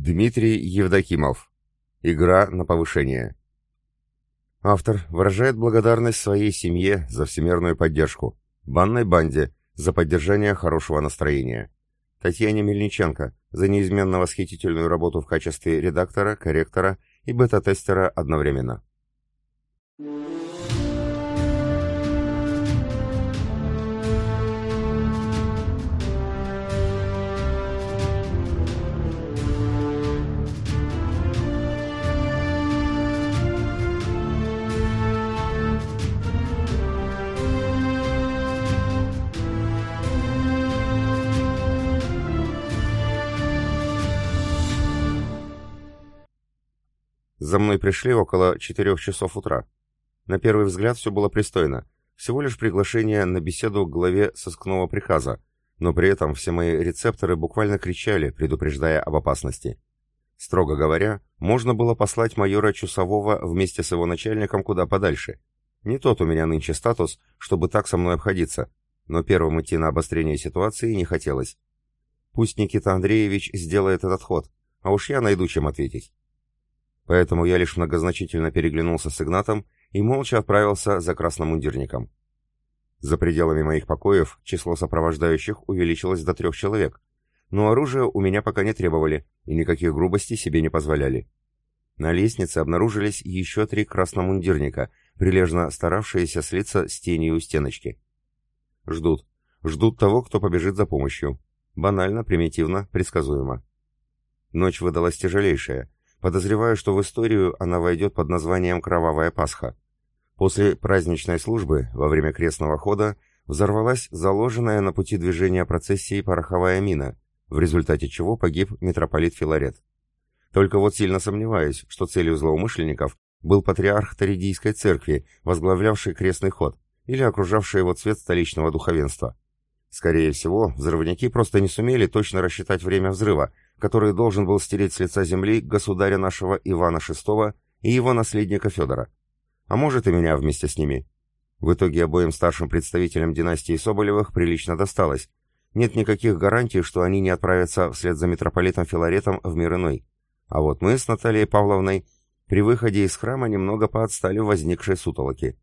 Дмитрий Евдокимов. Игра на повышение. Автор выражает благодарность своей семье за всемирную поддержку, банной банде за поддержание хорошего настроения, Татьяне Мельниченко за неизменно восхитительную работу в качестве редактора, корректора и бета-тестера одновременно. За мной пришли около четырех часов утра. На первый взгляд все было пристойно. Всего лишь приглашение на беседу к главе сыскного приказа, но при этом все мои рецепторы буквально кричали, предупреждая об опасности. Строго говоря, можно было послать майора Чусового вместе с его начальником куда подальше. Не тот у меня нынче статус, чтобы так со мной обходиться, но первым идти на обострение ситуации не хотелось. Пусть Никита Андреевич сделает этот ход, а уж я найду чем ответить поэтому я лишь многозначительно переглянулся с Игнатом и молча отправился за красномундирником. За пределами моих покоев число сопровождающих увеличилось до трех человек, но оружие у меня пока не требовали и никаких грубостей себе не позволяли. На лестнице обнаружились еще три красномундирника, прилежно старавшиеся слиться с тенью у стеночки. Ждут. Ждут того, кто побежит за помощью. Банально, примитивно, предсказуемо. Ночь выдалась тяжелейшая, Подозреваю, что в историю она войдет под названием «Кровавая Пасха». После праздничной службы, во время крестного хода, взорвалась заложенная на пути движения процессии пороховая мина, в результате чего погиб митрополит Филарет. Только вот сильно сомневаюсь, что целью злоумышленников был патриарх Торидийской церкви, возглавлявший крестный ход, или окружавший его цвет столичного духовенства. Скорее всего, взрывники просто не сумели точно рассчитать время взрыва, который должен был стереть с лица земли государя нашего Ивана VI и его наследника Федора. А может и меня вместе с ними. В итоге обоим старшим представителям династии Соболевых прилично досталось. Нет никаких гарантий, что они не отправятся вслед за митрополитом Филаретом в мир иной. А вот мы с Натальей Павловной при выходе из храма немного поотстали в возникшей сутолоке.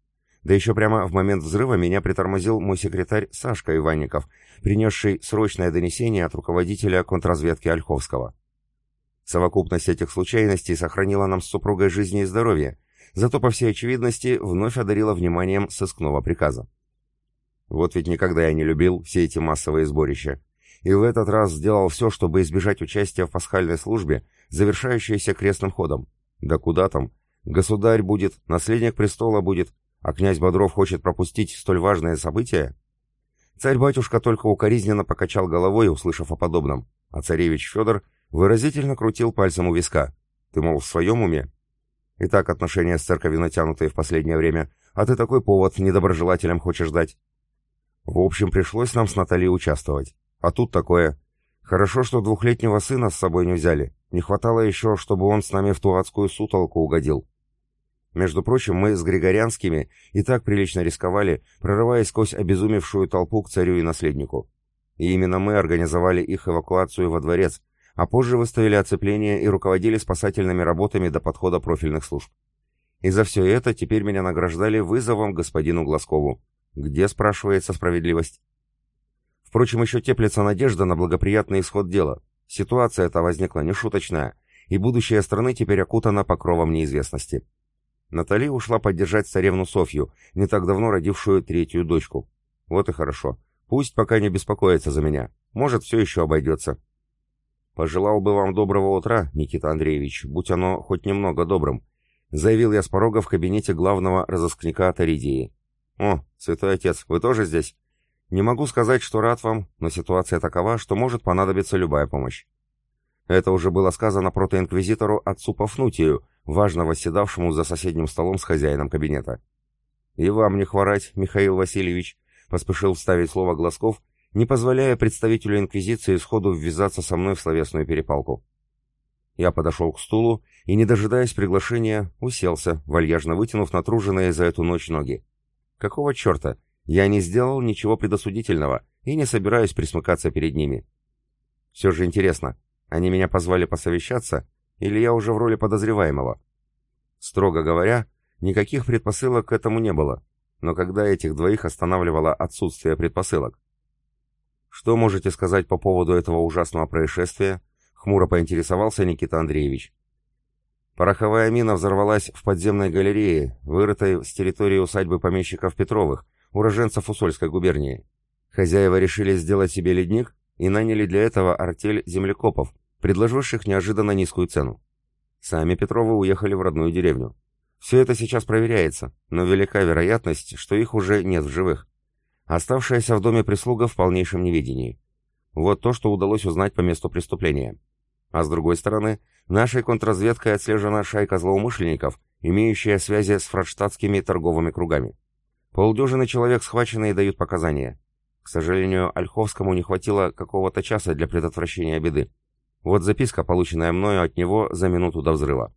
Да еще прямо в момент взрыва меня притормозил мой секретарь Сашка Иванников, принесший срочное донесение от руководителя контрразведки Ольховского. Совокупность этих случайностей сохранила нам с супругой жизни и здоровье, зато, по всей очевидности, вновь одарила вниманием сыскного приказа. Вот ведь никогда я не любил все эти массовые сборища. И в этот раз сделал все, чтобы избежать участия в пасхальной службе, завершающейся крестным ходом. Да куда там? Государь будет, наследник престола будет, а князь Бодров хочет пропустить столь важное событие? Царь-батюшка только укоризненно покачал головой, услышав о подобном, а царевич Федор выразительно крутил пальцем у виска. Ты, мол, в своем уме? Итак, отношения с церковью натянутые в последнее время, а ты такой повод недоброжелателям хочешь дать. В общем, пришлось нам с Натальей участвовать. А тут такое. Хорошо, что двухлетнего сына с собой не взяли. Не хватало еще, чтобы он с нами в ту сутолку угодил. Между прочим, мы с Григорянскими и так прилично рисковали, прорываясь сквозь обезумевшую толпу к царю и наследнику. И именно мы организовали их эвакуацию во дворец, а позже выставили оцепление и руководили спасательными работами до подхода профильных служб. И за все это теперь меня награждали вызовом господину Глазкову. Где, спрашивается, справедливость? Впрочем, еще теплится надежда на благоприятный исход дела. Ситуация эта возникла нешуточная, и будущее страны теперь окутано покровом неизвестности. Натали ушла поддержать царевну Софью, не так давно родившую третью дочку. Вот и хорошо. Пусть пока не беспокоится за меня. Может, все еще обойдется. Пожелал бы вам доброго утра, Никита Андреевич, будь оно хоть немного добрым, заявил я с порога в кабинете главного разыскника Торидии. О, святой отец, вы тоже здесь? Не могу сказать, что рад вам, но ситуация такова, что может понадобиться любая помощь. Это уже было сказано протоинквизитору отцу Пафнутию, важно восседавшему за соседним столом с хозяином кабинета. «И вам не хворать, Михаил Васильевич», — поспешил вставить слово Глазков, не позволяя представителю Инквизиции сходу ввязаться со мной в словесную перепалку. Я подошел к стулу и, не дожидаясь приглашения, уселся, вальяжно вытянув натруженные за эту ночь ноги. Какого черта? Я не сделал ничего предосудительного и не собираюсь присмыкаться перед ними. Все же интересно, Они меня позвали посовещаться, или я уже в роли подозреваемого? Строго говоря, никаких предпосылок к этому не было, но когда этих двоих останавливало отсутствие предпосылок? Что можете сказать по поводу этого ужасного происшествия? Хмуро поинтересовался Никита Андреевич. Пороховая мина взорвалась в подземной галерее, вырытой с территории усадьбы помещиков Петровых, уроженцев Усольской губернии. Хозяева решили сделать себе ледник и наняли для этого артель землекопов, предложивших неожиданно низкую цену. Сами Петровы уехали в родную деревню. Все это сейчас проверяется, но велика вероятность, что их уже нет в живых. Оставшаяся в доме прислуга в полнейшем неведении. Вот то, что удалось узнать по месту преступления. А с другой стороны, нашей контрразведкой отслежена шайка злоумышленников, имеющая связи с фрадштадтскими торговыми кругами. Полдюжины человек схвачены и дают показания. К сожалению, Ольховскому не хватило какого-то часа для предотвращения беды. Вот записка, полученная мною от него за минуту до взрыва.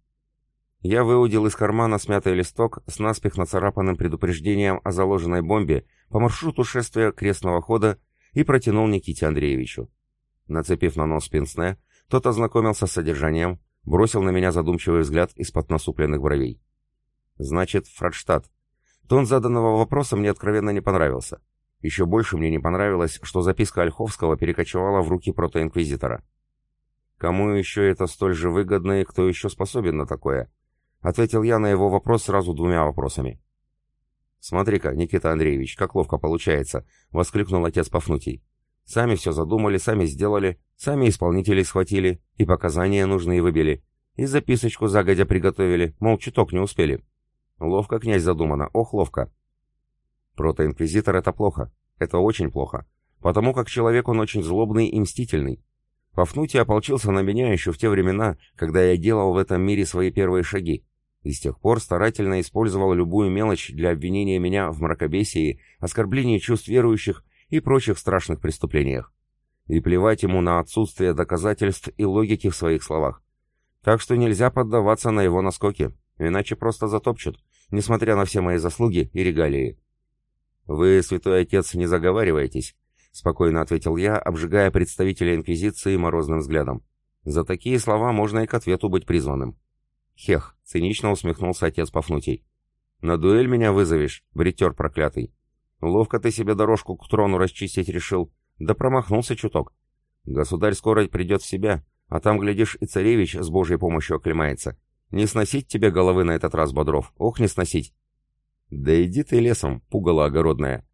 Я выудил из кармана смятый листок с наспех нацарапанным предупреждением о заложенной бомбе по маршруту шествия крестного хода и протянул Никите Андреевичу. Нацепив на нос пенсне, тот ознакомился с содержанием, бросил на меня задумчивый взгляд из-под насупленных бровей. «Значит, Фрадштадт». Тон заданного вопроса мне откровенно не понравился. Еще больше мне не понравилось, что записка Ольховского перекочевала в руки протоинквизитора. «Кому еще это столь же выгодно и кто еще способен на такое?» Ответил я на его вопрос сразу двумя вопросами. «Смотри-ка, Никита Андреевич, как ловко получается!» — воскликнул отец Пафнутий. Сами все задумали, сами сделали, сами исполнителей схватили, и показания нужные выбили, и записочку загодя приготовили, мол, чуток не успели. Ловко, князь, задумано, ох, ловко. Протоинквизитор — это плохо, это очень плохо, потому как человек он очень злобный и мстительный. Пафнутий ополчился на меня еще в те времена, когда я делал в этом мире свои первые шаги, и с тех пор старательно использовал любую мелочь для обвинения меня в мракобесии, оскорблении чувств верующих и прочих страшных преступлениях. И плевать ему на отсутствие доказательств и логики в своих словах. Так что нельзя поддаваться на его наскоки, иначе просто затопчут, несмотря на все мои заслуги и регалии. «Вы, святой отец, не заговариваетесь», — спокойно ответил я, обжигая представителя Инквизиции морозным взглядом. «За такие слова можно и к ответу быть призванным». «Хех», — цинично усмехнулся отец Пафнутий. «На дуэль меня вызовешь, бритер проклятый. Ловко ты себе дорожку к трону расчистить решил, да промахнулся чуток. Государь скоро придет в себя, а там, глядишь, и царевич с божьей помощью оклемается. Не сносить тебе головы на этот раз, Бодров, ох, не сносить. Да иди ты лесом, пугало огородное.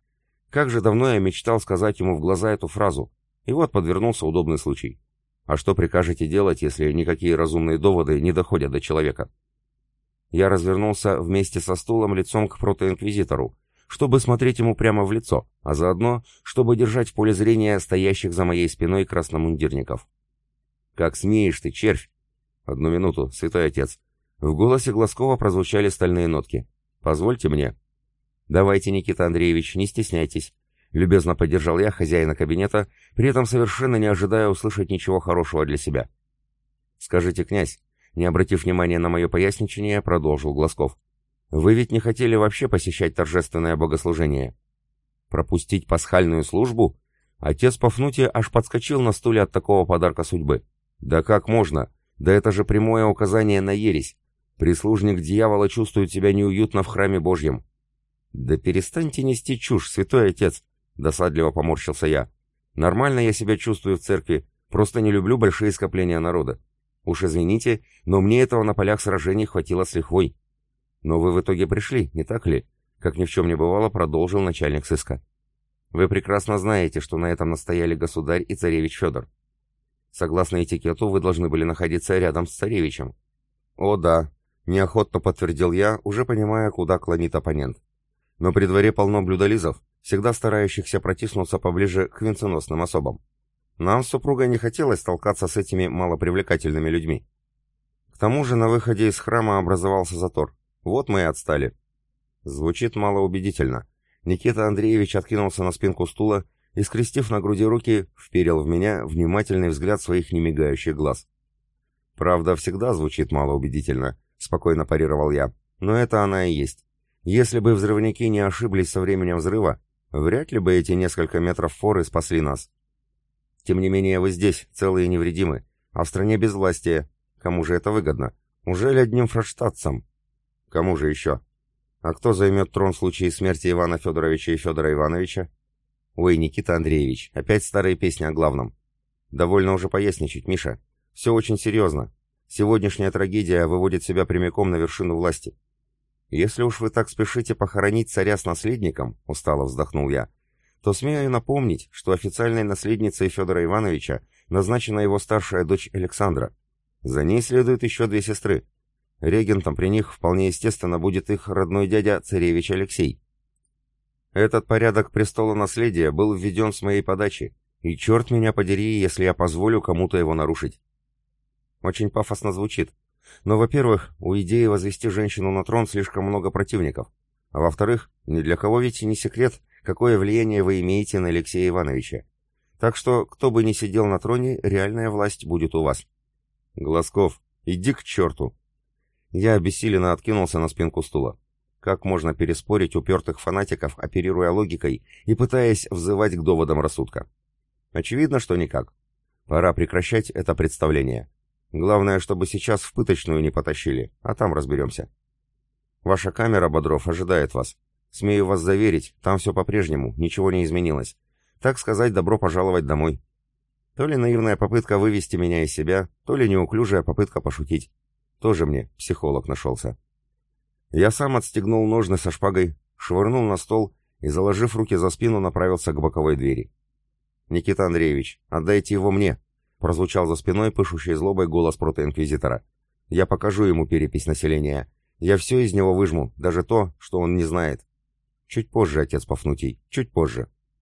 Как же давно я мечтал сказать ему в глаза эту фразу, и вот подвернулся удобный случай. А что прикажете делать, если никакие разумные доводы не доходят до человека? Я развернулся вместе со стулом лицом к протоинквизитору, чтобы смотреть ему прямо в лицо, а заодно, чтобы держать в поле зрения стоящих за моей спиной красномундирников. «Как смеешь ты, червь!» «Одну минуту, святой отец!» В голосе Глазкова прозвучали стальные нотки. «Позвольте мне». «Давайте, Никита Андреевич, не стесняйтесь». Любезно поддержал я хозяина кабинета, при этом совершенно не ожидая услышать ничего хорошего для себя. «Скажите, князь», не обратив внимания на мое поясничение, продолжил Глазков. Вы ведь не хотели вообще посещать торжественное богослужение? Пропустить пасхальную службу? Отец Пафнутия аж подскочил на стуле от такого подарка судьбы. Да как можно? Да это же прямое указание на ересь. Прислужник дьявола чувствует себя неуютно в храме Божьем. Да перестаньте нести чушь, святой отец, досадливо поморщился я. Нормально я себя чувствую в церкви, просто не люблю большие скопления народа. Уж извините, но мне этого на полях сражений хватило с лихвой. «Но вы в итоге пришли, не так ли?» Как ни в чем не бывало, продолжил начальник сыска. «Вы прекрасно знаете, что на этом настояли государь и царевич Федор. Согласно этикету, вы должны были находиться рядом с царевичем». «О да», — неохотно подтвердил я, уже понимая, куда клонит оппонент. «Но при дворе полно блюдолизов, всегда старающихся протиснуться поближе к венценосным особам. Нам с супругой не хотелось столкаться с этими малопривлекательными людьми. К тому же на выходе из храма образовался затор. Вот мы и отстали. Звучит малоубедительно. Никита Андреевич откинулся на спинку стула и, скрестив на груди руки, вперил в меня внимательный взгляд своих немигающих глаз. «Правда, всегда звучит малоубедительно», — спокойно парировал я. «Но это она и есть. Если бы взрывники не ошиблись со временем взрыва, вряд ли бы эти несколько метров форы спасли нас. Тем не менее, вы здесь, целые и невредимы. А в стране безвластие. Кому же это выгодно? Ужели одним фрадштадцам? Кому же еще? А кто займет трон в случае смерти Ивана Федоровича и Федора Ивановича? Ой, Никита Андреевич, опять старые песни о главном. Довольно уже поясничать, Миша. Все очень серьезно. Сегодняшняя трагедия выводит себя прямиком на вершину власти. Если уж вы так спешите похоронить царя с наследником, устало вздохнул я, то смею напомнить, что официальной наследницей Федора Ивановича назначена его старшая дочь Александра. За ней следуют еще две сестры. Регентом при них вполне естественно будет их родной дядя царевич Алексей. Этот порядок престола наследия был введен с моей подачи, и черт меня подери, если я позволю кому-то его нарушить. Очень пафосно звучит. Но, во-первых, у идеи возвести женщину на трон слишком много противников. А во-вторых, ни для кого ведь не секрет, какое влияние вы имеете на Алексея Ивановича. Так что, кто бы ни сидел на троне, реальная власть будет у вас. Глазков, иди к черту. Я обессиленно откинулся на спинку стула. Как можно переспорить упертых фанатиков, оперируя логикой и пытаясь взывать к доводам рассудка? Очевидно, что никак. Пора прекращать это представление. Главное, чтобы сейчас в пыточную не потащили, а там разберемся. Ваша камера, Бодров, ожидает вас. Смею вас заверить, там все по-прежнему, ничего не изменилось. Так сказать, добро пожаловать домой. То ли наивная попытка вывести меня из себя, то ли неуклюжая попытка пошутить. Тоже мне психолог нашелся. Я сам отстегнул ножны со шпагой, швырнул на стол и, заложив руки за спину, направился к боковой двери. «Никита Андреевич, отдайте его мне!» Прозвучал за спиной пышущий злобой голос протоинквизитора. «Я покажу ему перепись населения. Я все из него выжму, даже то, что он не знает. Чуть позже, отец Пафнутий, чуть позже».